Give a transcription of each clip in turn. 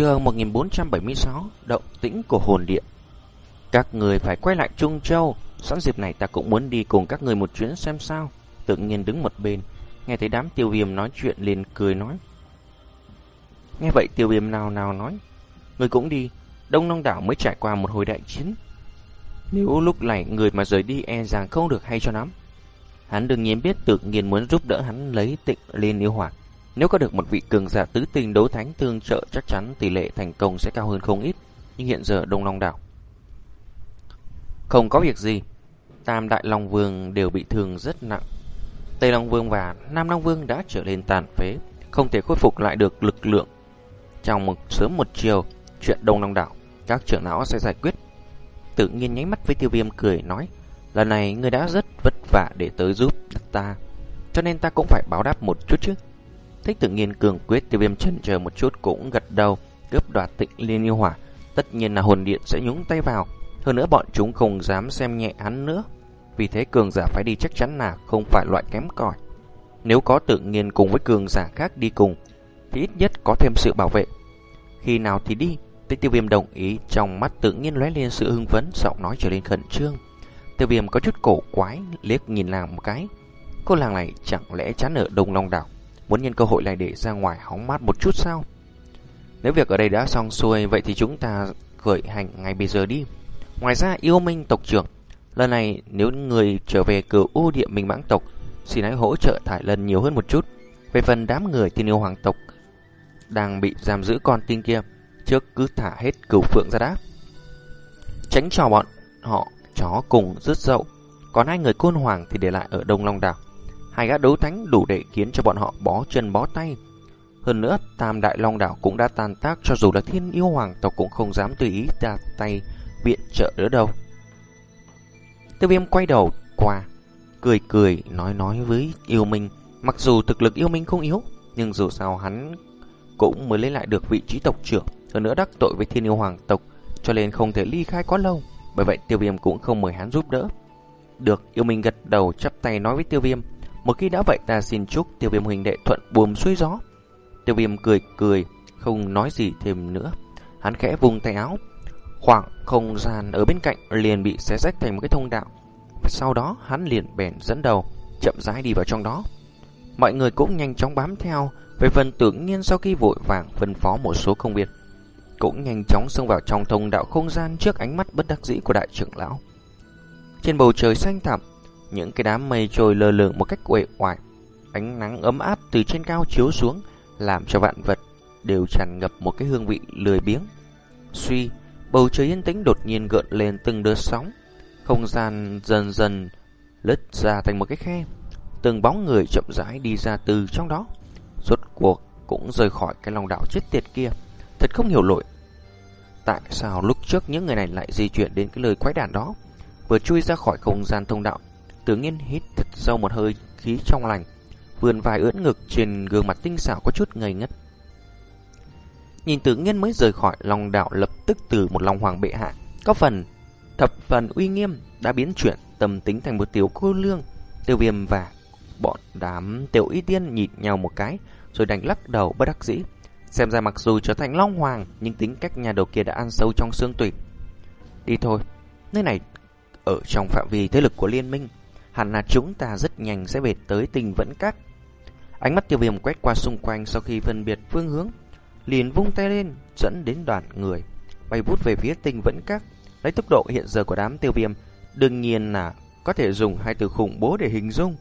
Chương 1476 Động tĩnh của hồn điện Các người phải quay lại Trung Châu. Sẵn dịp này ta cũng muốn đi cùng các người một chuyến xem sao. Tự nhiên đứng một bên, Nghe thấy đám tiêu viêm nói chuyện liền cười nói. Nghe vậy tiêu viêm nào nào nói, Người cũng đi, Đông Long Đảo mới trải qua một hồi đại chiến. Nếu lúc này người mà rời đi e rằng không được hay cho lắm. Hắn đương nhiên biết tự nhiên muốn giúp đỡ hắn lấy tịnh lên yêu hoạt nếu có được một vị cường giả tứ tình đấu thánh tương trợ chắc chắn tỷ lệ thành công sẽ cao hơn không ít. Nhưng hiện giờ Đông Long Đảo không có việc gì. Tam Đại Long Vương đều bị thương rất nặng. Tây Long Vương và Nam Long Vương đã trở lên tàn phế, không thể khôi phục lại được lực lượng. Trong một sớm một chiều, chuyện Đông Long Đảo, các trưởng lão sẽ giải quyết. Tự nhiên nháy mắt với tiêu viêm cười nói, lần này ngươi đã rất vất vả để tới giúp ta, cho nên ta cũng phải báo đáp một chút chứ. Thích tự nhiên cường quyết tiêu viêm chần chờ một chút cũng gật đầu, cướp đoạt tịnh liên yêu hỏa. Tất nhiên là hồn điện sẽ nhúng tay vào. Hơn nữa bọn chúng không dám xem nhẹ hắn nữa. Vì thế cường giả phải đi chắc chắn là không phải loại kém cỏi. Nếu có tự nhiên cùng với cường giả khác đi cùng, thì ít nhất có thêm sự bảo vệ. Khi nào thì đi, Tích tiêu viêm đồng ý trong mắt tự nhiên lóe lên sự hưng phấn, giọng nói trở nên khẩn trương. Tiêu viêm có chút cổ quái, liếc nhìn nàng một cái. Cô làng này chẳng lẽ chán ở Đông Long Đảo Muốn nhân cơ hội này để ra ngoài hóng mát một chút sao? Nếu việc ở đây đã xong xuôi, Vậy thì chúng ta khởi hành ngay bây giờ đi. Ngoài ra, yêu minh tộc trưởng, Lần này nếu người trở về cửu u địa minh mãng tộc, Xin hãy hỗ trợ thải lần nhiều hơn một chút. Về phần đám người tiên yêu hoàng tộc Đang bị giam giữ con tin kia, Trước cứ thả hết cửu phượng ra đã. Tránh cho bọn họ chó cùng rứt dậu. Còn hai người côn hoàng thì để lại ở Đông Long Đảo hai gã đấu thánh đủ để khiến cho bọn họ bó chân bó tay. Hơn nữa, Tam Đại Long Đảo cũng đã tan tác cho dù là thiên yêu hoàng tộc cũng không dám tùy ý ra tay viện trợ nữa đâu. Tiêu viêm quay đầu qua, cười cười nói nói với yêu minh. Mặc dù thực lực yêu minh không yếu, nhưng dù sao hắn cũng mới lấy lại được vị trí tộc trưởng. Hơn nữa đắc tội với thiên yêu hoàng tộc, cho nên không thể ly khai quá lâu. Bởi vậy tiêu viêm cũng không mời hắn giúp đỡ. Được, yêu minh gật đầu chắp tay nói với tiêu viêm. Một khi đã vậy ta xin chúc tiêu viêm huynh đệ thuận buồm xuôi gió. Tiêu viêm cười cười, không nói gì thêm nữa. Hắn khẽ vùng tay áo. Khoảng không gian ở bên cạnh liền bị xé rách thành một cái thông đạo. Sau đó hắn liền bèn dẫn đầu, chậm rãi đi vào trong đó. Mọi người cũng nhanh chóng bám theo. Về phần tưởng nhiên sau khi vội vàng phân phó một số công việc, cũng nhanh chóng xông vào trong thông đạo không gian trước ánh mắt bất đắc dĩ của đại trưởng lão. Trên bầu trời xanh thẳm, những cái đám mây trôi lơ lửng một cách uể oải, ánh nắng ấm áp từ trên cao chiếu xuống, làm cho vạn vật đều tràn ngập một cái hương vị lười biếng. Suy, bầu trời yên tĩnh đột nhiên gợn lên từng đợt sóng, không gian dần dần lứt ra thành một cái khe. Từng bóng người chậm rãi đi ra từ trong đó, rốt cuộc cũng rời khỏi cái lòng đảo chết tiệt kia. Thật không hiểu lỗi. Tại sao lúc trước những người này lại di chuyển đến cái lời quái đản đó? Vừa chui ra khỏi không gian thông đạo, Tử nhiên hít thật sâu một hơi khí trong lành, vườn vài ưỡn ngực trên gương mặt tinh xảo có chút ngây ngất. Nhìn tử nhiên mới rời khỏi lòng đạo lập tức từ một lòng hoàng bệ hạ, có phần thập phần uy nghiêm đã biến chuyển tâm tính thành một tiểu cô lương, tiêu viêm và bọn đám tiểu y tiên nhịn nhau một cái rồi đành lắc đầu bất đắc dĩ. Xem ra mặc dù trở thành long hoàng nhưng tính cách nhà đầu kia đã ăn sâu trong xương tủy. Đi thôi, nơi này ở trong phạm vi thế lực của liên minh hẳn là chúng ta rất nhanh sẽ về tới tình vẫn các. Ánh mắt tiêu viêm quét qua xung quanh sau khi phân biệt phương hướng, liền vung tay lên, dẫn đến đoàn người, bay vút về phía tình vẫn các. Lấy tốc độ hiện giờ của đám tiêu viêm, đương nhiên là có thể dùng hai từ khủng bố để hình dung.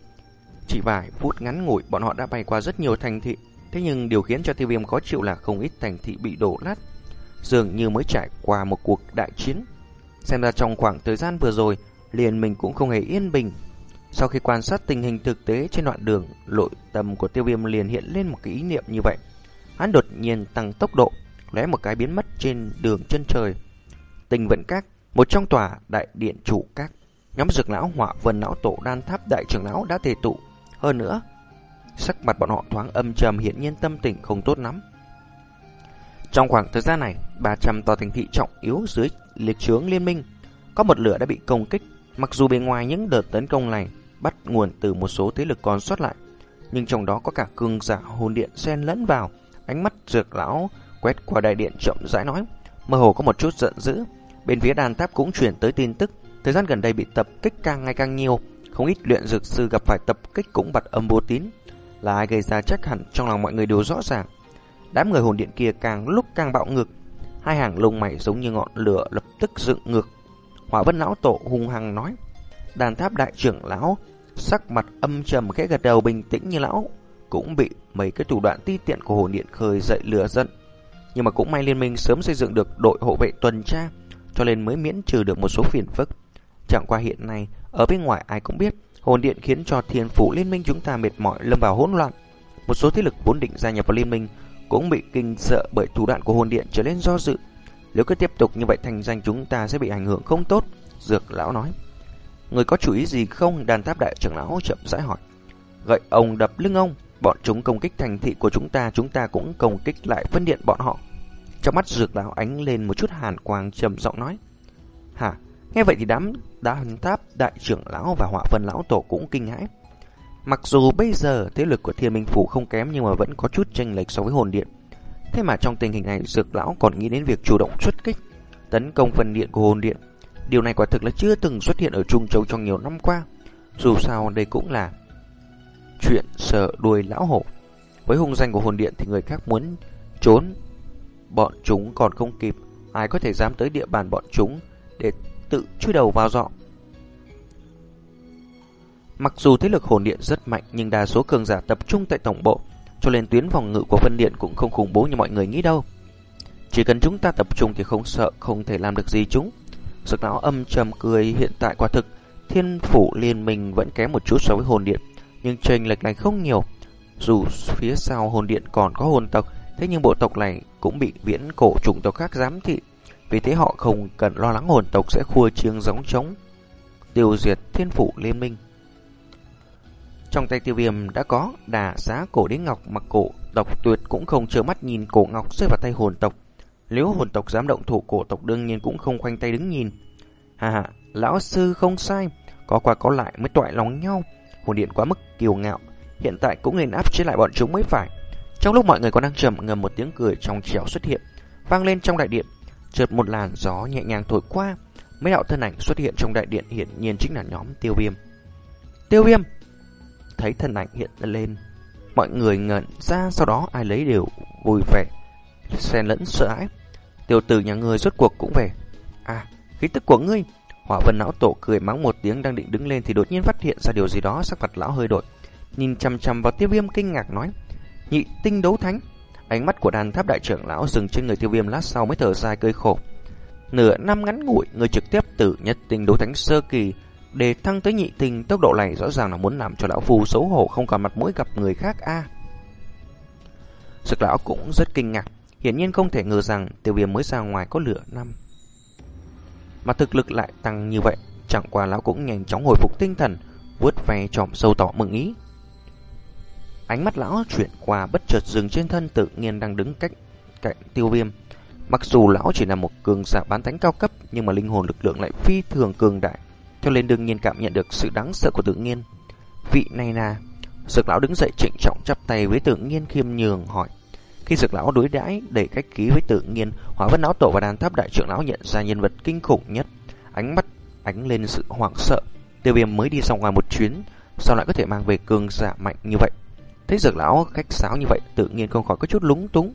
Chỉ vài phút ngắn ngủi, bọn họ đã bay qua rất nhiều thành thị, thế nhưng điều khiến cho tiêu viêm khó chịu là không ít thành thị bị đổ nát, dường như mới trải qua một cuộc đại chiến. Xem ra trong khoảng thời gian vừa rồi, liền mình cũng không hề yên bình, sau khi quan sát tình hình thực tế trên đoạn đường, nội tâm của tiêu viêm liền hiện lên một cái ý niệm như vậy. Hắn đột nhiên tăng tốc độ, lóe một cái biến mất trên đường chân trời. Tình vận các, một trong tòa đại điện chủ các, nhóm dược lão họa vần lão tổ đan tháp đại trưởng lão đã thể tụ. Hơn nữa, sắc mặt bọn họ thoáng âm trầm hiện nhiên tâm tình không tốt lắm. Trong khoảng thời gian này, 300 tòa thành thị trọng yếu dưới liệt trướng liên minh, có một lửa đã bị công kích. Mặc dù bên ngoài những đợt tấn công này bắt nguồn từ một số thế lực còn sót lại, nhưng trong đó có cả cương giả hồn điện xen lẫn vào. Ánh mắt dược lão quét qua đại điện chậm rãi nói, mơ hồ có một chút giận dữ. Bên phía đàn tháp cũng chuyển tới tin tức, thời gian gần đây bị tập kích càng ngày càng nhiều, không ít luyện dược sư gặp phải tập kích cũng bật âm vô tín. Là ai gây ra chắc hẳn trong lòng mọi người đều rõ ràng. Đám người hồn điện kia càng lúc càng bạo ngược, hai hàng lông mày giống như ngọn lửa lập tức dựng ngược. Hỏa Vân lão tổ hung hăng nói: "Đàn tháp đại trưởng lão sắc mặt âm trầm khẽ gật đầu bình tĩnh như lão, cũng bị mấy cái thủ đoạn ti tiện của hồn điện khơi dậy lửa giận. Nhưng mà cũng may liên minh sớm xây dựng được đội hộ vệ tuần tra, cho nên mới miễn trừ được một số phiền phức. Chẳng qua hiện nay, ở bên ngoài ai cũng biết, hồn điện khiến cho thiên phủ liên minh chúng ta mệt mỏi lâm vào hỗn loạn. Một số thế lực vốn định gia nhập vào liên minh cũng bị kinh sợ bởi thủ đoạn của hồn điện trở nên do dự. Nếu cứ tiếp tục như vậy thành danh chúng ta sẽ bị ảnh hưởng không tốt, Dược lão nói. Người có chủ ý gì không? Đàn tháp đại trưởng lão chậm rãi hỏi. Gậy ông đập lưng ông, bọn chúng công kích thành thị của chúng ta, chúng ta cũng công kích lại phân điện bọn họ. Trong mắt dược lão ánh lên một chút hàn quang trầm giọng nói. Hả? Nghe vậy thì đám đàn tháp đại trưởng lão và họa phân lão tổ cũng kinh hãi. Mặc dù bây giờ thế lực của thiên minh phủ không kém nhưng mà vẫn có chút chênh lệch so với hồn điện. Thế mà trong tình hình này dược lão còn nghĩ đến việc chủ động xuất kích, tấn công phần điện của hồn điện. Điều này quả thực là chưa từng xuất hiện ở Trung Châu trong nhiều năm qua. Dù sao đây cũng là chuyện sợ đuôi lão hổ. Với hung danh của hồn điện thì người khác muốn trốn, bọn chúng còn không kịp. Ai có thể dám tới địa bàn bọn chúng để tự chui đầu vào dọ. Mặc dù thế lực hồn điện rất mạnh nhưng đa số cường giả tập trung tại tổng bộ, cho nên tuyến phòng ngự của phân điện cũng không khủng bố như mọi người nghĩ đâu. Chỉ cần chúng ta tập trung thì không sợ, không thể làm được gì chúng. Sực lão âm trầm cười hiện tại quả thực, thiên phủ liên minh vẫn kém một chút so với hồn điện, nhưng chênh lệch này không nhiều. Dù phía sau hồn điện còn có hồn tộc, thế nhưng bộ tộc này cũng bị viễn cổ chủng tộc khác giám thị, vì thế họ không cần lo lắng hồn tộc sẽ khua chiêng giống trống tiêu diệt thiên phủ liên minh. Trong tay tiêu viêm đã có đà giá cổ đế ngọc mặc cổ tộc tuyệt cũng không chờ mắt nhìn cổ ngọc rơi vào tay hồn tộc. Nếu hồn tộc dám động thủ cổ tộc đương nhiên cũng không khoanh tay đứng nhìn. Hà hà, lão sư không sai, có qua có lại mới toại lòng nhau. Hồn điện quá mức kiêu ngạo, hiện tại cũng nên áp chế lại bọn chúng mới phải. Trong lúc mọi người còn đang trầm ngầm một tiếng cười trong trẻo xuất hiện, vang lên trong đại điện, chợt một làn gió nhẹ nhàng thổi qua, mấy đạo thân ảnh xuất hiện trong đại điện hiển nhiên chính là nhóm Tiêu Viêm. Tiêu Viêm thấy thân ảnh hiện lên, mọi người ngẩn ra sau đó ai lấy đều vui vẻ, xen lẫn sợ hãi. Tiểu tử nhà người rốt cuộc cũng về. À, khí tức của ngươi. Hỏa vân lão tổ cười mắng một tiếng đang định đứng lên thì đột nhiên phát hiện ra điều gì đó sắc mặt lão hơi đổi. Nhìn chăm chăm vào tiêu viêm kinh ngạc nói. Nhị tinh đấu thánh. Ánh mắt của đàn tháp đại trưởng lão dừng trên người tiêu viêm lát sau mới thở dài cơi khổ. Nửa năm ngắn ngủi, người trực tiếp từ nhất tinh đấu thánh sơ kỳ để thăng tới nhị tinh tốc độ này rõ ràng là muốn làm cho lão phù xấu hổ không còn mặt mũi gặp người khác a. À. Sực lão cũng rất kinh ngạc, hiển nhiên không thể ngờ rằng tiêu viêm mới ra ngoài có lửa năm. Mà thực lực lại tăng như vậy, chẳng qua lão cũng nhanh chóng hồi phục tinh thần, vuốt ve trọm sâu tỏ mừng ý. Ánh mắt lão chuyển qua bất chợt dừng trên thân tự nhiên đang đứng cách cạnh tiêu viêm. Mặc dù lão chỉ là một cường giả bán thánh cao cấp nhưng mà linh hồn lực lượng lại phi thường cường đại, cho nên đương nhiên cảm nhận được sự đáng sợ của tự nhiên. Vị này là... Sực lão đứng dậy trịnh trọng chắp tay với tự nhiên khiêm nhường hỏi. Khi dược lão đối đãi đầy cách ký với tự nhiên, hỏa vân lão tổ và đàn tháp đại trưởng lão nhận ra nhân vật kinh khủng nhất. Ánh mắt ánh lên sự hoảng sợ. Tiêu viêm mới đi ra ngoài một chuyến, sao lại có thể mang về cường giả mạnh như vậy? Thấy dược lão khách sáo như vậy, tự nhiên không khỏi có chút lúng túng.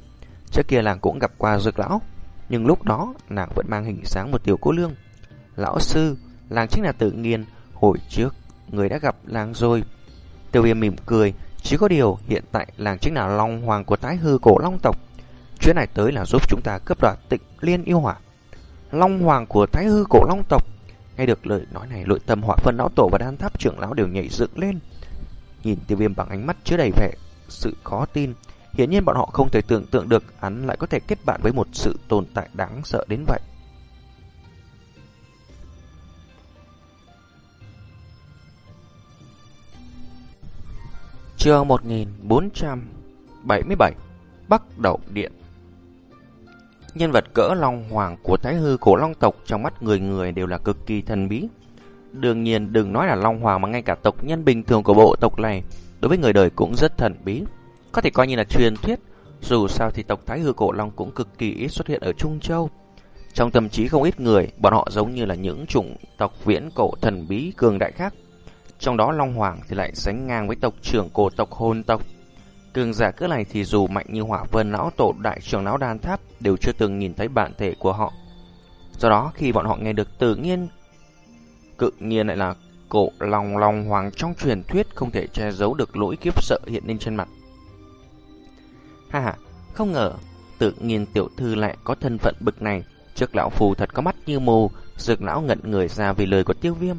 Trước kia làng cũng gặp qua dược lão, nhưng lúc đó nàng vẫn mang hình sáng một tiểu cô lương. Lão sư, làng chính là tự nhiên, hồi trước người đã gặp làng rồi. Tiêu viêm mỉm cười, chỉ có điều hiện tại làng chính là Long Hoàng của Thái hư cổ Long tộc. Chuyến này tới là giúp chúng ta cướp đoạt tịnh liên yêu hỏa. Long Hoàng của thái hư cổ Long tộc. Nghe được lời nói này, nội tâm hỏa phân lão tổ và đan tháp trưởng lão đều nhảy dựng lên. Nhìn tiêu viêm bằng ánh mắt chứa đầy vẻ sự khó tin. Hiển nhiên bọn họ không thể tưởng tượng được hắn lại có thể kết bạn với một sự tồn tại đáng sợ đến vậy. Chương 1477 Bắc Đậu Điện Nhân vật cỡ Long Hoàng của Thái Hư cổ Long tộc trong mắt người người đều là cực kỳ thần bí. Đương nhiên đừng nói là Long Hoàng mà ngay cả tộc nhân bình thường của bộ tộc này đối với người đời cũng rất thần bí. Có thể coi như là truyền thuyết Dù sao thì tộc Thái Hư Cổ Long cũng cực kỳ ít xuất hiện ở Trung Châu. Trong tâm trí không ít người, bọn họ giống như là những chủng tộc viễn cổ thần bí cường đại khác. Trong đó Long Hoàng thì lại sánh ngang với tộc trưởng cổ tộc hôn tộc. Cường giả cỡ này thì dù mạnh như hỏa vân lão tổ đại trưởng lão đan tháp đều chưa từng nhìn thấy bản thể của họ. Do đó khi bọn họ nghe được tự nhiên cự nhiên lại là cổ lòng lòng hoàng trong truyền thuyết không thể che giấu được lỗi kiếp sợ hiện lên trên mặt. Ha ha, không ngờ tự nhiên tiểu thư lại có thân phận bực này. Trước lão phù thật có mắt như mù, dược lão ngẩn người ra vì lời của tiêu viêm.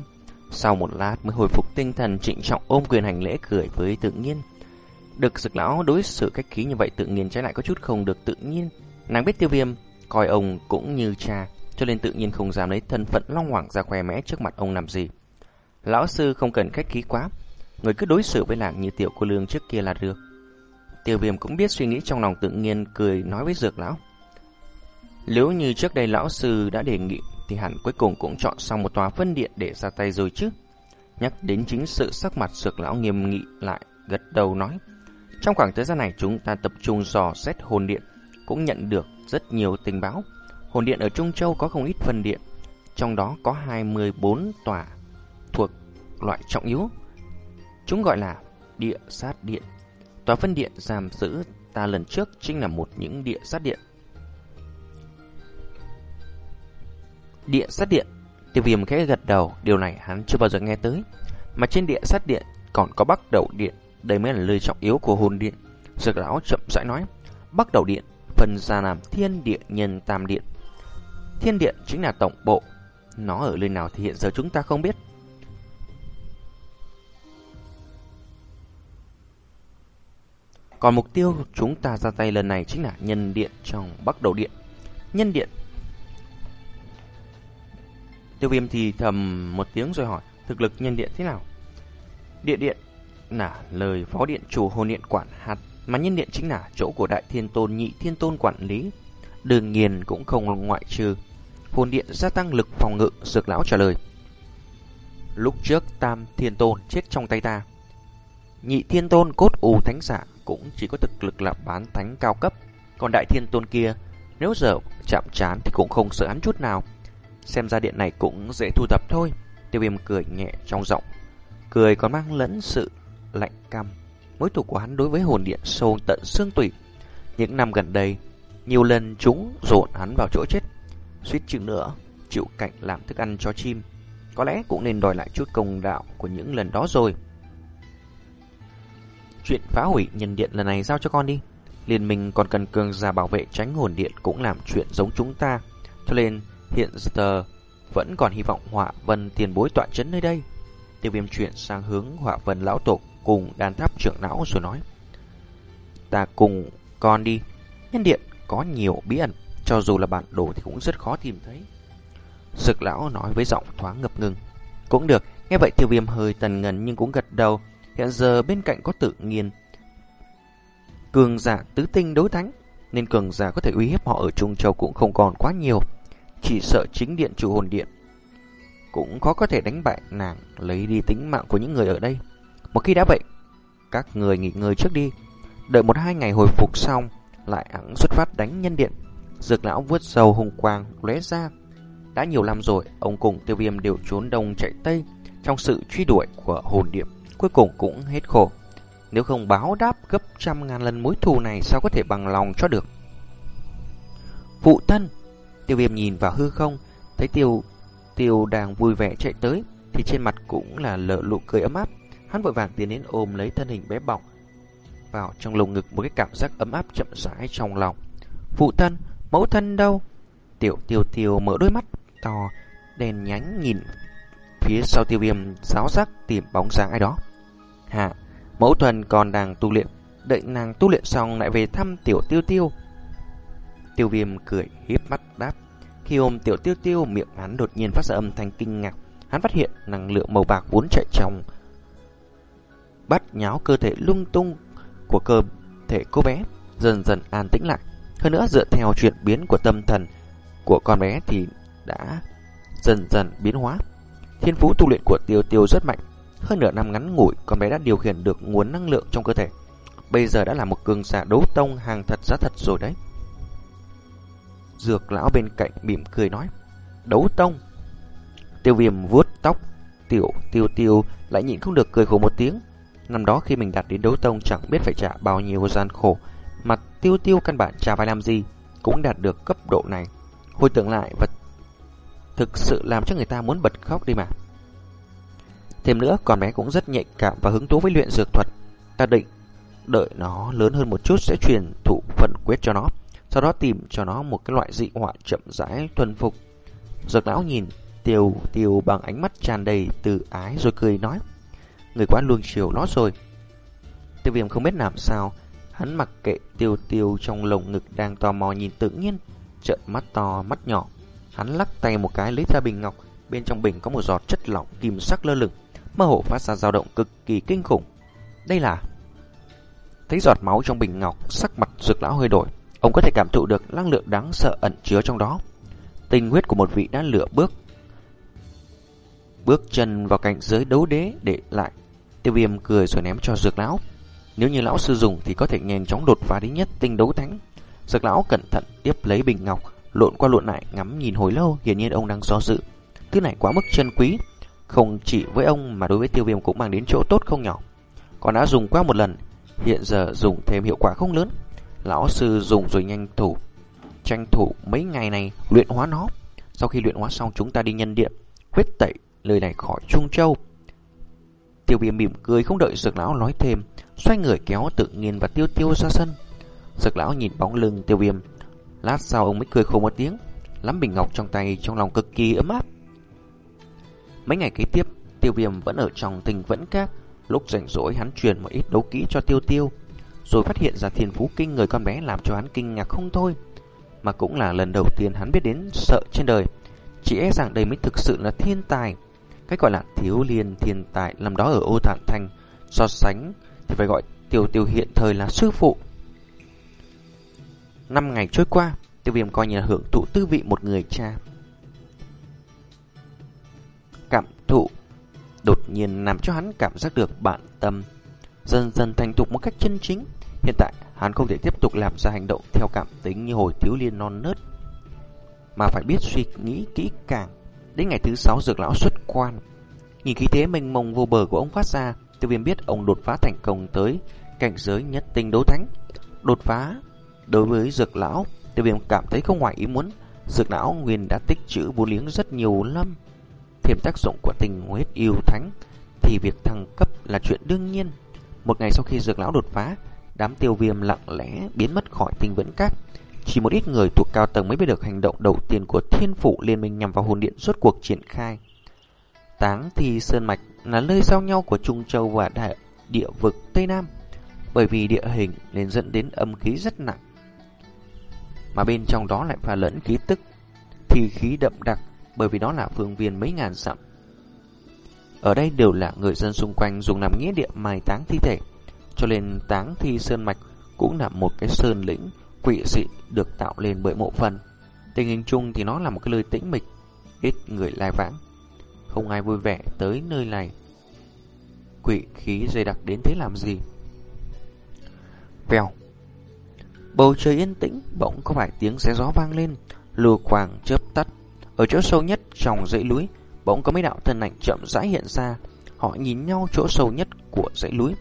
Sau một lát mới hồi phục tinh thần trịnh trọng ôm quyền hành lễ cười với tự nhiên. Được dược lão đối xử cách khí như vậy tự nhiên trái lại có chút không được tự nhiên. Nàng biết tiêu viêm, coi ông cũng như cha, cho nên tự nhiên không dám lấy thân phận long hoàng ra khoe mẽ trước mặt ông làm gì. Lão sư không cần khách khí quá, người cứ đối xử với nàng như tiểu cô lương trước kia là được. Tiêu viêm cũng biết suy nghĩ trong lòng tự nhiên cười nói với dược lão. Nếu như trước đây lão sư đã đề nghị thì hẳn cuối cùng cũng chọn xong một tòa phân điện để ra tay rồi chứ. Nhắc đến chính sự sắc mặt sược lão nghiêm nghị lại, gật đầu nói. Trong khoảng thời gian này chúng ta tập trung dò xét hồn điện, cũng nhận được rất nhiều tình báo. Hồn điện ở Trung Châu có không ít phân điện, trong đó có 24 tòa thuộc loại trọng yếu. Chúng gọi là địa sát điện. Tòa phân điện giam giữ ta lần trước chính là một những địa sát điện. Địa sát điện, tiêu viêm khẽ gật đầu, điều này hắn chưa bao giờ nghe tới. Mà trên địa sát điện còn có bắc đầu điện, đây mới là lời trọng yếu của hồn điện. Dược lão chậm rãi nói, bắc đầu điện phần ra làm thiên địa nhân tam điện. Thiên điện chính là tổng bộ, nó ở nơi nào thì hiện giờ chúng ta không biết. Còn mục tiêu chúng ta ra tay lần này chính là nhân điện trong bắc đầu điện. Nhân điện. Tiêu viêm thì thầm một tiếng rồi hỏi thực lực nhân điện thế nào? Địa điện là lời phó điện chủ hồn điện quản hạt mà nhân điện chính là chỗ của đại thiên tôn nhị thiên tôn quản lý. Đương nhiên cũng không ngoại trừ. Hồn điện gia tăng lực phòng ngự, dược lão trả lời. Lúc trước tam thiên tôn chết trong tay ta. Nhị thiên tôn cốt ù thánh giả cũng chỉ có thực lực là bán thánh cao cấp. Còn đại thiên tôn kia, nếu giờ chạm chán thì cũng không sợ hắn chút nào. Xem ra điện này cũng dễ thu thập thôi. Tiêu viêm cười nhẹ trong giọng. Cười còn mang lẫn sự lạnh căm. Mối thù của hắn đối với hồn điện sâu tận xương tủy. Những năm gần đây, nhiều lần chúng dồn hắn vào chỗ chết. Suýt chừng nữa, chịu cảnh làm thức ăn cho chim. Có lẽ cũng nên đòi lại chút công đạo của những lần đó rồi. Chuyện phá hủy nhân điện lần này giao cho con đi. Liên minh còn cần cường giả bảo vệ tránh hồn điện cũng làm chuyện giống chúng ta. Cho nên hiện giờ vẫn còn hy vọng họa vân tiền bối tọa chấn nơi đây. Tiêu viêm chuyển sang hướng họa vân lão tổ cùng đàn tháp trưởng lão rồi nói. Ta cùng con đi. Nhân điện có nhiều bí ẩn, cho dù là bản đồ thì cũng rất khó tìm thấy. Sực lão nói với giọng thoáng ngập ngừng. Cũng được, nghe vậy tiêu viêm hơi tần ngần nhưng cũng gật đầu. Hiện giờ bên cạnh có tự nhiên cường giả tứ tinh đối thánh, nên cường giả có thể uy hiếp họ ở Trung Châu cũng không còn quá nhiều. Chỉ sợ chính điện chủ hồn điện cũng khó có thể đánh bại nàng lấy đi tính mạng của những người ở đây. Một khi đã vậy, các người nghỉ ngơi trước đi, đợi một hai ngày hồi phục xong, lại hẳn xuất phát đánh nhân điện. Dược lão vuốt sầu hùng quang lóe ra. Đã nhiều năm rồi, ông cùng tiêu viêm đều trốn đông chạy tây trong sự truy đuổi của hồn điện cuối cùng cũng hết khổ. Nếu không báo đáp gấp trăm ngàn lần mối thù này sao có thể bằng lòng cho được. Phụ thân, tiêu viêm nhìn vào hư không, thấy tiêu tiêu đang vui vẻ chạy tới, thì trên mặt cũng là lợ lụ cười ấm áp. Hắn vội vàng tiến đến ôm lấy thân hình bé bỏng vào trong lồng ngực một cái cảm giác ấm áp chậm rãi trong lòng. Phụ thân, mẫu thân đâu? Tiểu tiêu tiêu mở đôi mắt to, đèn nhánh nhìn phía sau tiêu viêm giáo giác tìm bóng dáng ai đó. Hạ, mẫu thuần còn đang tu luyện, đợi nàng tu luyện xong lại về thăm tiểu tiêu tiêu. Tiêu viêm cười híp mắt đáp. Khi ôm tiểu tiêu tiêu, miệng hắn đột nhiên phát ra âm thanh kinh ngạc. Hắn phát hiện năng lượng màu bạc vốn chạy trong bắt nháo cơ thể lung tung của cơ thể cô bé dần dần an tĩnh lại. Hơn nữa dựa theo chuyển biến của tâm thần của con bé thì đã dần dần biến hóa. Thiên phú tu luyện của Tiêu Tiêu rất mạnh. Hơn nửa năm ngắn ngủi, con bé đã điều khiển được nguồn năng lượng trong cơ thể. bây giờ đã là một cường giả đấu tông hàng thật giá thật rồi đấy. Dược lão bên cạnh mỉm cười nói, đấu tông. Tiêu viêm vuốt tóc, tiểu tiêu tiêu lại nhịn không được cười khổ một tiếng. Năm đó khi mình đạt đến đấu tông chẳng biết phải trả bao nhiêu gian khổ, mà tiêu tiêu căn bản trả phải làm gì, cũng đạt được cấp độ này. Hồi tưởng lại và thực sự làm cho người ta muốn bật khóc đi mà. Thêm nữa, con bé cũng rất nhạy cảm và hứng thú với luyện dược thuật. Ta định đợi nó lớn hơn một chút sẽ truyền thụ phần quyết cho nó, sau đó tìm cho nó một cái loại dị họa chậm rãi thuần phục. Dược lão nhìn tiêu tiêu bằng ánh mắt tràn đầy từ ái rồi cười nói, người quá luông chiều nó rồi. Tiêu viêm không biết làm sao, hắn mặc kệ tiêu tiêu trong lồng ngực đang tò mò nhìn tự nhiên, trợn mắt to mắt nhỏ. Hắn lắc tay một cái lấy ra bình ngọc, bên trong bình có một giọt chất lỏng kim sắc lơ lửng, mơ hồ phát ra dao động cực kỳ kinh khủng. Đây là Thấy giọt máu trong bình ngọc, sắc mặt dược lão hơi đổi. Ông có thể cảm thụ được năng lượng đáng sợ ẩn chứa trong đó. Tinh huyết của một vị đã lửa bước. Bước chân vào cảnh giới đấu đế để lại. Tiêu viêm cười rồi ném cho dược lão. Nếu như lão sư dùng thì có thể nhanh chóng đột phá đến nhất tinh đấu thánh. Dược lão cẩn thận tiếp lấy bình ngọc, lộn qua lộn lại ngắm nhìn hồi lâu, hiển nhiên ông đang do dự. Thứ này quá mức chân quý, không chỉ với ông mà đối với tiêu viêm cũng mang đến chỗ tốt không nhỏ. Còn đã dùng qua một lần, hiện giờ dùng thêm hiệu quả không lớn. Lão sư dùng rồi nhanh thủ, tranh thủ mấy ngày này luyện hóa nó. Sau khi luyện hóa xong chúng ta đi nhân điện, huyết tẩy lời này khỏi Trung Châu. Tiêu viêm mỉm cười không đợi dược lão nói thêm, xoay người kéo tự nhiên và tiêu tiêu ra sân. Dược lão nhìn bóng lưng tiêu viêm, lát sau ông mới cười khổ một tiếng, lắm bình ngọc trong tay trong lòng cực kỳ ấm áp. Mấy ngày kế tiếp, tiêu viêm vẫn ở trong tình vẫn các, Lúc rảnh rỗi hắn truyền một ít đấu kỹ cho tiêu tiêu. Rồi phát hiện ra thiên phú kinh người con bé làm cho hắn kinh ngạc không thôi. Mà cũng là lần đầu tiên hắn biết đến sợ trên đời. Chỉ e rằng đây mới thực sự là thiên tài. Cách gọi là thiếu liên thiên tài làm đó ở ô thản thành. So sánh thì phải gọi tiêu tiêu hiện thời là sư phụ. Năm ngày trôi qua, tiêu viêm coi như là hưởng thụ tư vị một người cha. Cảm thụ đột nhiên làm cho hắn cảm giác được bản tâm dần dần thành thục một cách chân chính. Hiện tại, hắn không thể tiếp tục làm ra hành động theo cảm tính như hồi thiếu liên non nớt, mà phải biết suy nghĩ kỹ càng. Đến ngày thứ sáu dược lão xuất quan, nhìn khí thế mênh mông vô bờ của ông phát ra, tiêu viêm biết ông đột phá thành công tới cảnh giới nhất tinh đấu thánh. Đột phá đối với dược lão, tiêu viêm cảm thấy không ngoài ý muốn, dược lão nguyên đã tích trữ vô liếng rất nhiều năm thêm tác dụng của tình huyết yêu thánh thì việc thăng cấp là chuyện đương nhiên. Một ngày sau khi dược lão đột phá, đám tiêu viêm lặng lẽ biến mất khỏi tinh vẫn các. Chỉ một ít người thuộc cao tầng mới biết được hành động đầu tiên của thiên phụ liên minh nhằm vào hồn điện suốt cuộc triển khai. Táng thì Sơn Mạch là nơi giao nhau của Trung Châu và đại địa vực Tây Nam, bởi vì địa hình nên dẫn đến âm khí rất nặng. Mà bên trong đó lại pha lẫn khí tức, thì khí đậm đặc bởi vì đó là phương viên mấy ngàn dặm. Ở đây đều là người dân xung quanh dùng làm nghĩa địa mai táng thi thể, cho nên táng thi sơn mạch cũng là một cái sơn lĩnh quỷ dị được tạo lên bởi mộ phần. Tình hình chung thì nó là một cái nơi tĩnh mịch, ít người lai vãng, không ai vui vẻ tới nơi này. Quỷ khí dày đặc đến thế làm gì? Vèo. Bầu trời yên tĩnh, bỗng có vài tiếng xé gió vang lên, lùa quàng chớp tắt ở chỗ sâu nhất trong dãy núi, bỗng có mấy đạo thân ảnh chậm rãi hiện ra. Họ nhìn nhau chỗ sâu nhất của dãy núi.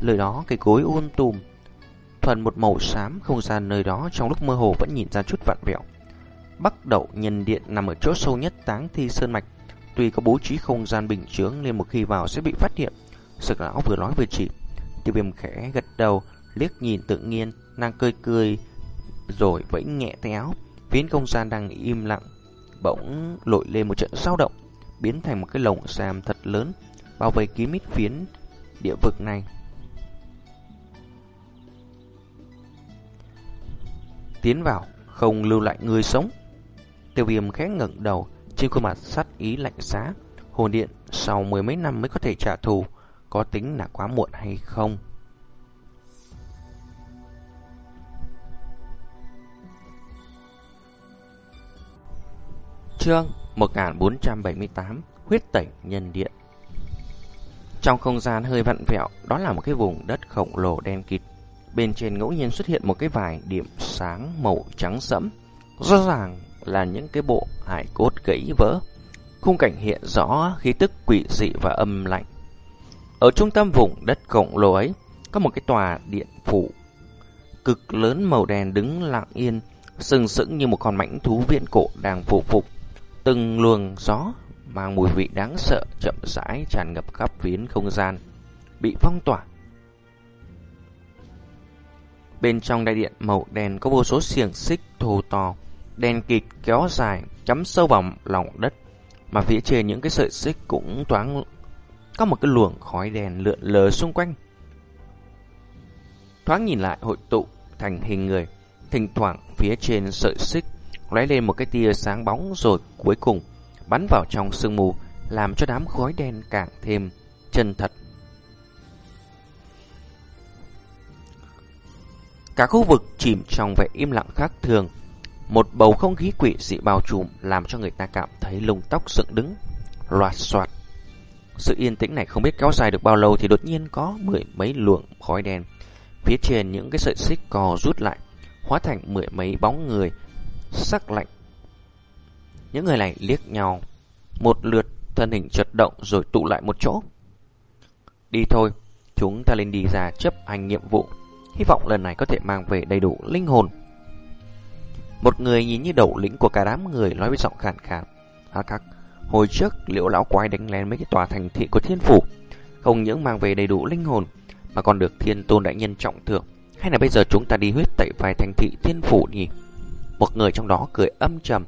Lời đó cây cối ôn tùm, thuần một màu xám không gian nơi đó trong lúc mơ hồ vẫn nhìn ra chút vạn vẹo. Bắc đậu nhân điện nằm ở chỗ sâu nhất táng thi sơn mạch. Tuy có bố trí không gian bình chướng nên một khi vào sẽ bị phát hiện. Sực lão vừa nói vừa chỉ. Tiêu viêm khẽ gật đầu, liếc nhìn tự nhiên, nàng cười cười, rồi vẫy nhẹ tay áo. Phiến không gian đang im lặng bỗng lội lên một trận sao động, biến thành một cái lồng xàm thật lớn, bao vây kín mít phiến địa vực này. Tiến vào, không lưu lại người sống. Tiêu viêm khẽ ngẩng đầu, trên khuôn mặt sắt ý lạnh giá. Hồn điện sau mười mấy năm mới có thể trả thù, có tính là quá muộn hay không? Chương 1478 Huyết tẩy nhân điện Trong không gian hơi vặn vẹo, đó là một cái vùng đất khổng lồ đen kịt. Bên trên ngẫu nhiên xuất hiện một cái vài điểm sáng màu trắng sẫm, rõ ràng là những cái bộ hải cốt gãy vỡ. Khung cảnh hiện rõ khí tức quỷ dị và âm lạnh. Ở trung tâm vùng đất khổng lồ ấy, có một cái tòa điện phủ cực lớn màu đen đứng lặng yên, sừng sững như một con mãnh thú viễn cổ đang phụ phục. Từng luồng gió mang mùi vị đáng sợ chậm rãi tràn ngập khắp phiến không gian, bị phong tỏa. Bên trong đại điện màu đen có vô số xiềng xích thô to, đen kịt kéo dài, chấm sâu vào lòng đất, mà phía trên những cái sợi xích cũng thoáng có một cái luồng khói đen lượn lờ xung quanh. Thoáng nhìn lại hội tụ thành hình người, thỉnh thoảng phía trên sợi xích lóe lên một cái tia sáng bóng rồi cuối cùng bắn vào trong sương mù, làm cho đám khói đen càng thêm chân thật. Cả khu vực chìm trong vẻ im lặng khác thường, một bầu không khí quỷ dị bao trùm làm cho người ta cảm thấy lông tóc dựng đứng, loạt soạt. Sự yên tĩnh này không biết kéo dài được bao lâu thì đột nhiên có mười mấy luồng khói đen. Phía trên những cái sợi xích cò rút lại, hóa thành mười mấy bóng người, sắc lạnh. Những người này liếc nhau, một lượt thân hình chật động rồi tụ lại một chỗ. Đi thôi, chúng ta lên đi ra chấp hành nhiệm vụ. Hy vọng lần này có thể mang về đầy đủ linh hồn. Một người nhìn như đầu lĩnh của cả đám người nói với giọng khàn khàn. Hắc hắc, hồi trước liệu lão quái đánh lén mấy cái tòa thành thị của thiên phủ. Không những mang về đầy đủ linh hồn, mà còn được thiên tôn đại nhân trọng thưởng. Hay là bây giờ chúng ta đi huyết tẩy vài thành thị thiên phủ nhỉ? Một người trong đó cười âm trầm.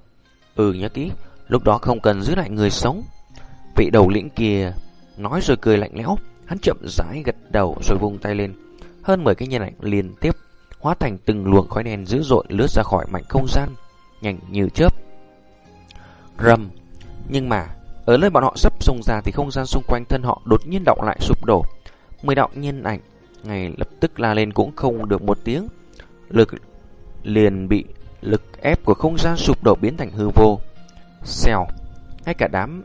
Ừ nhớ kỹ, lúc đó không cần giữ lại người sống. Vị đầu lĩnh kia nói rồi cười lạnh lẽo. Hắn chậm rãi gật đầu rồi vung tay lên. Hơn 10 cái nhân ảnh liên tiếp hóa thành từng luồng khói đen dữ dội lướt ra khỏi mảnh không gian, nhanh như chớp. Rầm, nhưng mà ở nơi bọn họ sắp xông ra thì không gian xung quanh thân họ đột nhiên động lại sụp đổ. Mười đạo nhân ảnh ngay lập tức la lên cũng không được một tiếng, lực liền bị lực ép của không gian sụp đổ biến thành hư vô. Xèo, ngay cả đám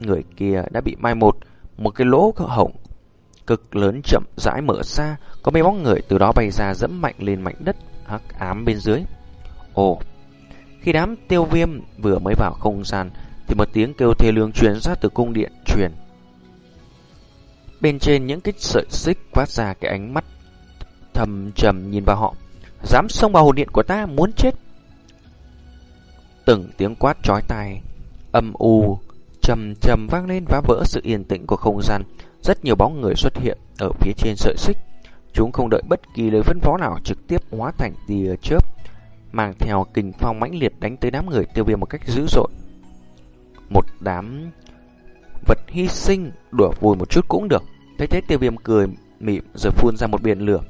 người kia đã bị mai một, một cái lỗ hổng cực lớn chậm rãi mở ra, có mấy bóng người từ đó bay ra dẫm mạnh lên mảnh đất hắc ám bên dưới. Ồ, khi đám tiêu viêm vừa mới vào không gian, thì một tiếng kêu thê lương truyền ra từ cung điện truyền. Bên trên những cái sợi xích phát ra cái ánh mắt thầm trầm nhìn vào họ. Dám xông vào hồn điện của ta muốn chết. Từng tiếng quát chói tai, âm u, trầm trầm vang lên phá vỡ sự yên tĩnh của không gian. Rất nhiều bóng người xuất hiện ở phía trên sợi xích. Chúng không đợi bất kỳ lời phân phó nào trực tiếp hóa thành tia chớp, mang theo kình phong mãnh liệt đánh tới đám người tiêu viêm một cách dữ dội. Một đám vật hy sinh đùa vui một chút cũng được. Thấy thế tiêu viêm cười mỉm rồi phun ra một biển lửa.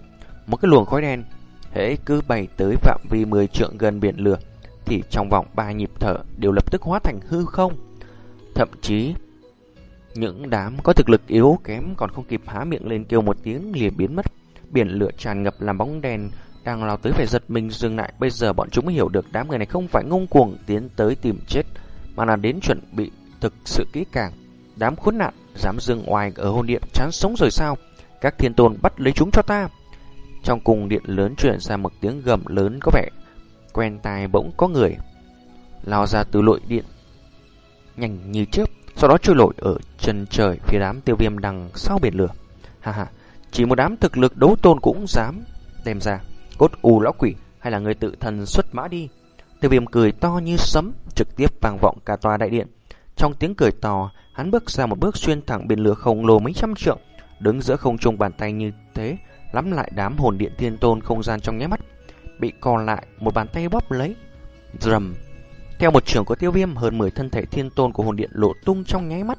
Một cái luồng khói đen hễ cứ bay tới phạm vi 10 trượng gần biển lửa thì trong vòng 3 nhịp thở đều lập tức hóa thành hư không. Thậm chí những đám có thực lực yếu kém còn không kịp há miệng lên kêu một tiếng liền biến mất. Biển lửa tràn ngập làm bóng đèn đang lao tới phải giật mình dừng lại. Bây giờ bọn chúng mới hiểu được đám người này không phải ngông cuồng tiến tới tìm chết, mà là đến chuẩn bị thực sự kỹ càng. Đám khốn nạn dám dừng ngoài ở hôn điện chán sống rồi sao? Các thiên tôn bắt lấy chúng cho ta. Trong cung điện lớn truyền ra một tiếng gầm lớn có vẻ quen tai bỗng có người lao ra từ lội điện nhanh như chớp sau đó trôi nổi ở chân trời phía đám tiêu viêm đằng sau biển lửa. Ha ha, chỉ một đám thực lực đấu tôn cũng dám đem ra. Cốt u lão quỷ hay là người tự thần xuất mã đi. Tiêu viêm cười to như sấm, trực tiếp vang vọng cả tòa đại điện. Trong tiếng cười to, hắn bước ra một bước xuyên thẳng biển lửa khổng lồ mấy trăm trượng, đứng giữa không trung bàn tay như thế, lắm lại đám hồn điện thiên tôn không gian trong nháy mắt, bị còn lại một bàn tay bóp lấy. Rầm, theo một trường của tiêu viêm, hơn 10 thân thể thiên tôn của hồn điện lộ tung trong nháy mắt,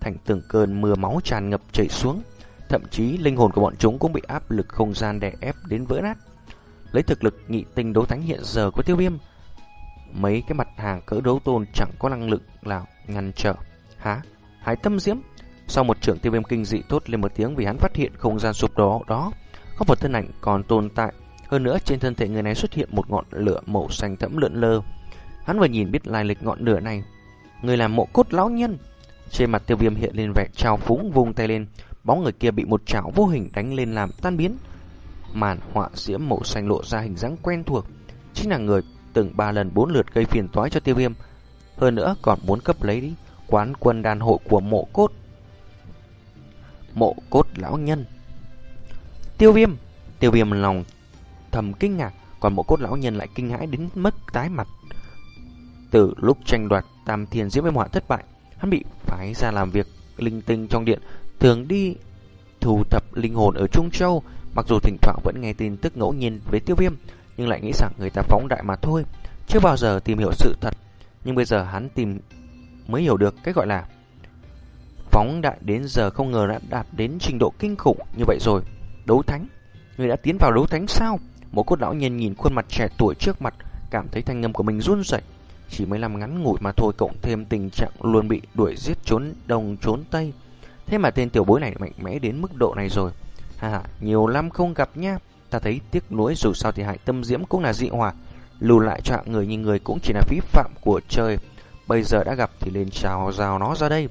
thành từng cơn mưa máu tràn ngập chảy xuống. Thậm chí linh hồn của bọn chúng cũng bị áp lực không gian đè ép đến vỡ nát. Lấy thực lực nghị tinh đấu thánh hiện giờ của tiêu viêm, mấy cái mặt hàng cỡ đấu tôn chẳng có năng lực nào ngăn trở. Hả? hái tâm diễm? Sau một trưởng tiêu viêm kinh dị tốt lên một tiếng vì hắn phát hiện không gian sụp đổ đó, có một thân ảnh còn tồn tại. Hơn nữa trên thân thể người này xuất hiện một ngọn lửa màu xanh thẫm lượn lờ Hắn vừa nhìn biết lai lịch ngọn lửa này. Người là mộ cốt lão nhân. Trên mặt tiêu viêm hiện lên vẻ trào phúng vung tay lên. Bóng người kia bị một chảo vô hình đánh lên làm tan biến. Màn họa diễm màu xanh lộ ra hình dáng quen thuộc, chính là người từng ba lần bốn lượt gây phiền toái cho tiêu viêm. Hơn nữa còn muốn cấp lấy đi quán quân đàn hội của mộ cốt. Mộ cốt lão nhân. Tiêu viêm, tiêu viêm lòng thầm kinh ngạc, còn bộ cốt lão nhân lại kinh hãi đến mất tái mặt. Từ lúc tranh đoạt tam thiên diễm viêm họa thất bại, hắn bị phái ra làm việc linh tinh trong điện, thường đi thu thập linh hồn ở Trung Châu, mặc dù thỉnh thoảng vẫn nghe tin tức ngẫu nhiên về tiêu viêm, nhưng lại nghĩ rằng người ta phóng đại mà thôi, chưa bao giờ tìm hiểu sự thật. Nhưng bây giờ hắn tìm mới hiểu được cái gọi là phóng đại đến giờ không ngờ đã đạt đến trình độ kinh khủng như vậy rồi. Đấu thánh, người đã tiến vào đấu thánh sao? Một cốt lão nhân nhìn khuôn mặt trẻ tuổi trước mặt, cảm thấy thanh âm của mình run rẩy. Chỉ mới làm ngắn ngủi mà thôi cộng thêm tình trạng luôn bị đuổi giết trốn đông trốn tây. Thế mà tên tiểu bối này mạnh mẽ đến mức độ này rồi. Hà hà, nhiều năm không gặp nha. Ta thấy tiếc nuối dù sao thì hại tâm diễm cũng là dị hỏa. Lưu lại cho người như người cũng chỉ là phí phạm của trời. Bây giờ đã gặp thì lên chào rào nó ra đây.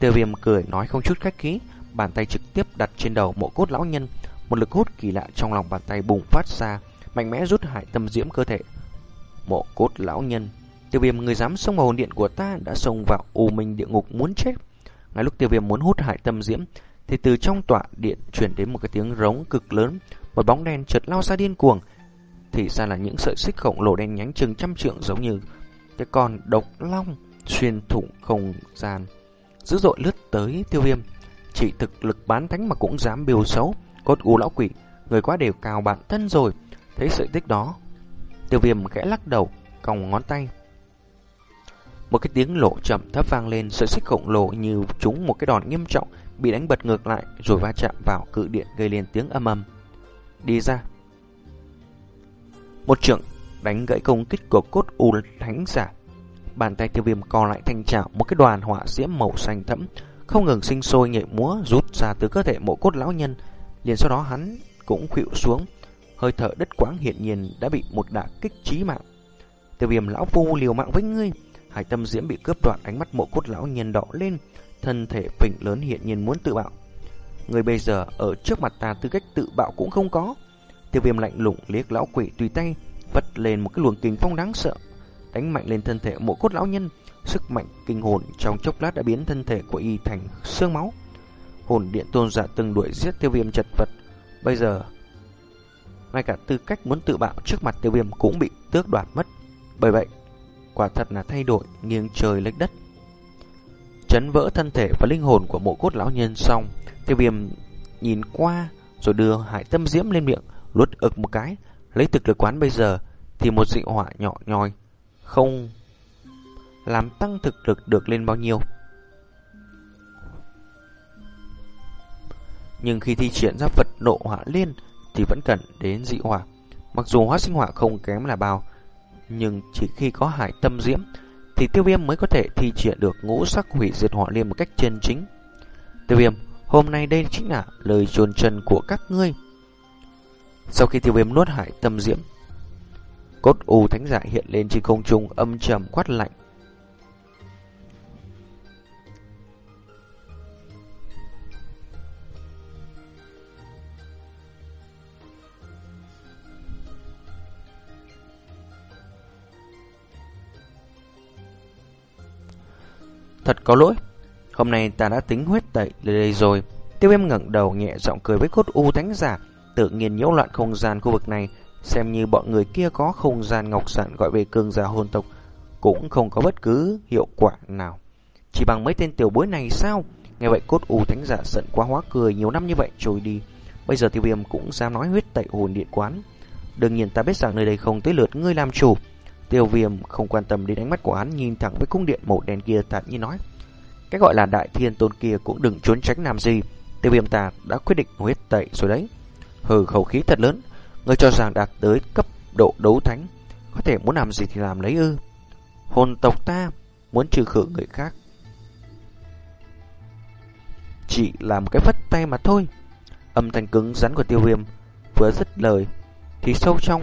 Tiêu viêm cười nói không chút khách khí. Bàn tay trực tiếp đặt trên đầu mộ cốt lão nhân. Một lực hút kỳ lạ trong lòng bàn tay bùng phát ra. Mạnh mẽ rút hại tâm diễm cơ thể. Mộ cốt lão nhân. Tiêu viêm người dám xông vào hồn điện của ta đã xông vào u minh địa ngục muốn chết. Ngay lúc tiêu viêm muốn hút hại tâm diễm thì từ trong tọa điện chuyển đến một cái tiếng rống cực lớn, một bóng đen chợt lao ra điên cuồng. Thì ra là những sợi xích khổng lồ đen nhánh chừng trăm trượng giống như cái con độc long xuyên thủng không gian. Dữ dội lướt tới tiêu viêm, chỉ thực lực bán thánh mà cũng dám biểu xấu, cốt u lão quỷ, người quá đều cao bản thân rồi. Thấy sự tích đó, tiêu viêm khẽ lắc đầu, còng ngón tay. Một cái tiếng lộ chậm thấp vang lên, sợi xích khổng lồ như trúng một cái đòn nghiêm trọng, bị đánh bật ngược lại rồi va chạm vào cự điện gây lên tiếng âm âm Đi ra. Một trưởng đánh gãy công kích của cốt u thánh giả. Bàn tay tiêu viêm co lại thanh trảo một cái đoàn hỏa diễm màu xanh thẫm, không ngừng sinh sôi nhảy múa rút ra từ cơ thể mộ cốt lão nhân. Liền sau đó hắn cũng khuỵu xuống, hơi thở đất quãng hiện nhiên đã bị một đả kích chí mạng. Tiêu viêm lão phu liều mạng với ngươi, Hải tâm diễm bị cướp đoạt ánh mắt mộ cốt lão nhìn đỏ lên, thân thể phình lớn hiện nhiên muốn tự bạo. Người bây giờ ở trước mặt ta tư cách tự bạo cũng không có. Tiêu viêm lạnh lùng liếc lão quỷ tùy tay, vất lên một cái luồng kinh phong đáng sợ, đánh mạnh lên thân thể mộ cốt lão nhân. Sức mạnh kinh hồn trong chốc lát đã biến thân thể của y thành xương máu. Hồn điện tôn giả từng đuổi giết tiêu viêm chật vật. Bây giờ, ngay cả tư cách muốn tự bạo trước mặt tiêu viêm cũng bị tước đoạt mất. Bởi vậy, quả thật là thay đổi nghiêng trời lệch đất. Chấn vỡ thân thể và linh hồn của mộ cốt lão nhân xong, tiêu viêm nhìn qua rồi đưa hải tâm diễm lên miệng, luốt ực một cái, lấy thực lực quán bây giờ thì một dị họa nhỏ nhoi, không làm tăng thực lực được lên bao nhiêu. Nhưng khi thi triển ra vật nộ hỏa liên thì vẫn cần đến dị hỏa. Mặc dù hóa sinh hỏa không kém là bao, nhưng chỉ khi có hải tâm diễm thì tiêu viêm mới có thể thi triển được ngũ sắc hủy diệt hỏa liên một cách chân chính. Tiêu viêm, hôm nay đây chính là lời trồn chân của các ngươi. Sau khi tiêu viêm nuốt hải tâm diễm, cốt u thánh giả hiện lên trên không trung âm trầm quát lạnh. Thật có lỗi, hôm nay ta đã tính huyết tẩy lên đây rồi. Tiêu viêm ngẩng đầu nhẹ giọng cười với cốt u thánh giả, tự nhiên nhiễu loạn không gian khu vực này, xem như bọn người kia có không gian ngọc sản gọi về cường giả hồn tộc, cũng không có bất cứ hiệu quả nào. Chỉ bằng mấy tên tiểu bối này sao? Nghe vậy cốt u thánh giả giận quá hóa cười nhiều năm như vậy trôi đi. Bây giờ tiêu viêm cũng dám nói huyết tẩy hồn điện quán. Đương nhiên ta biết rằng nơi đây không tới lượt ngươi làm chủ. Tiêu viêm không quan tâm đến ánh mắt của hắn, nhìn thẳng với cung điện màu đen kia, thản nhiên nói. Cái gọi là đại thiên tôn kia cũng đừng trốn tránh làm gì. Tiêu viêm ta đã quyết định huyết tẩy rồi đấy. Hừ, khẩu khí thật lớn. Ngươi cho rằng đạt tới cấp độ đấu thánh. Có thể muốn làm gì thì làm lấy ư. Hồn tộc ta muốn trừ khử người khác. Chỉ là một cái phất tay mà thôi. Âm thanh cứng rắn của tiêu viêm vừa dứt lời thì sâu trong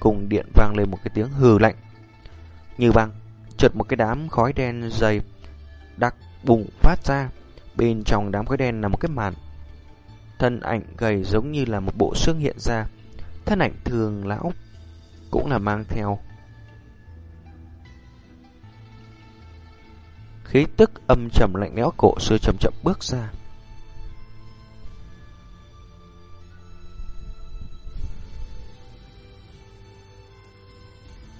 cùng điện vang lên một cái tiếng hừ lạnh. Như băng, chợt một cái đám khói đen dày đặc bùng phát ra. Bên trong đám khói đen là một cái màn thân ảnh gầy giống như là một bộ xương hiện ra. Thân ảnh thường lão cũng là mang theo khí tức âm trầm lạnh lẽo cổ xưa chậm chậm bước ra.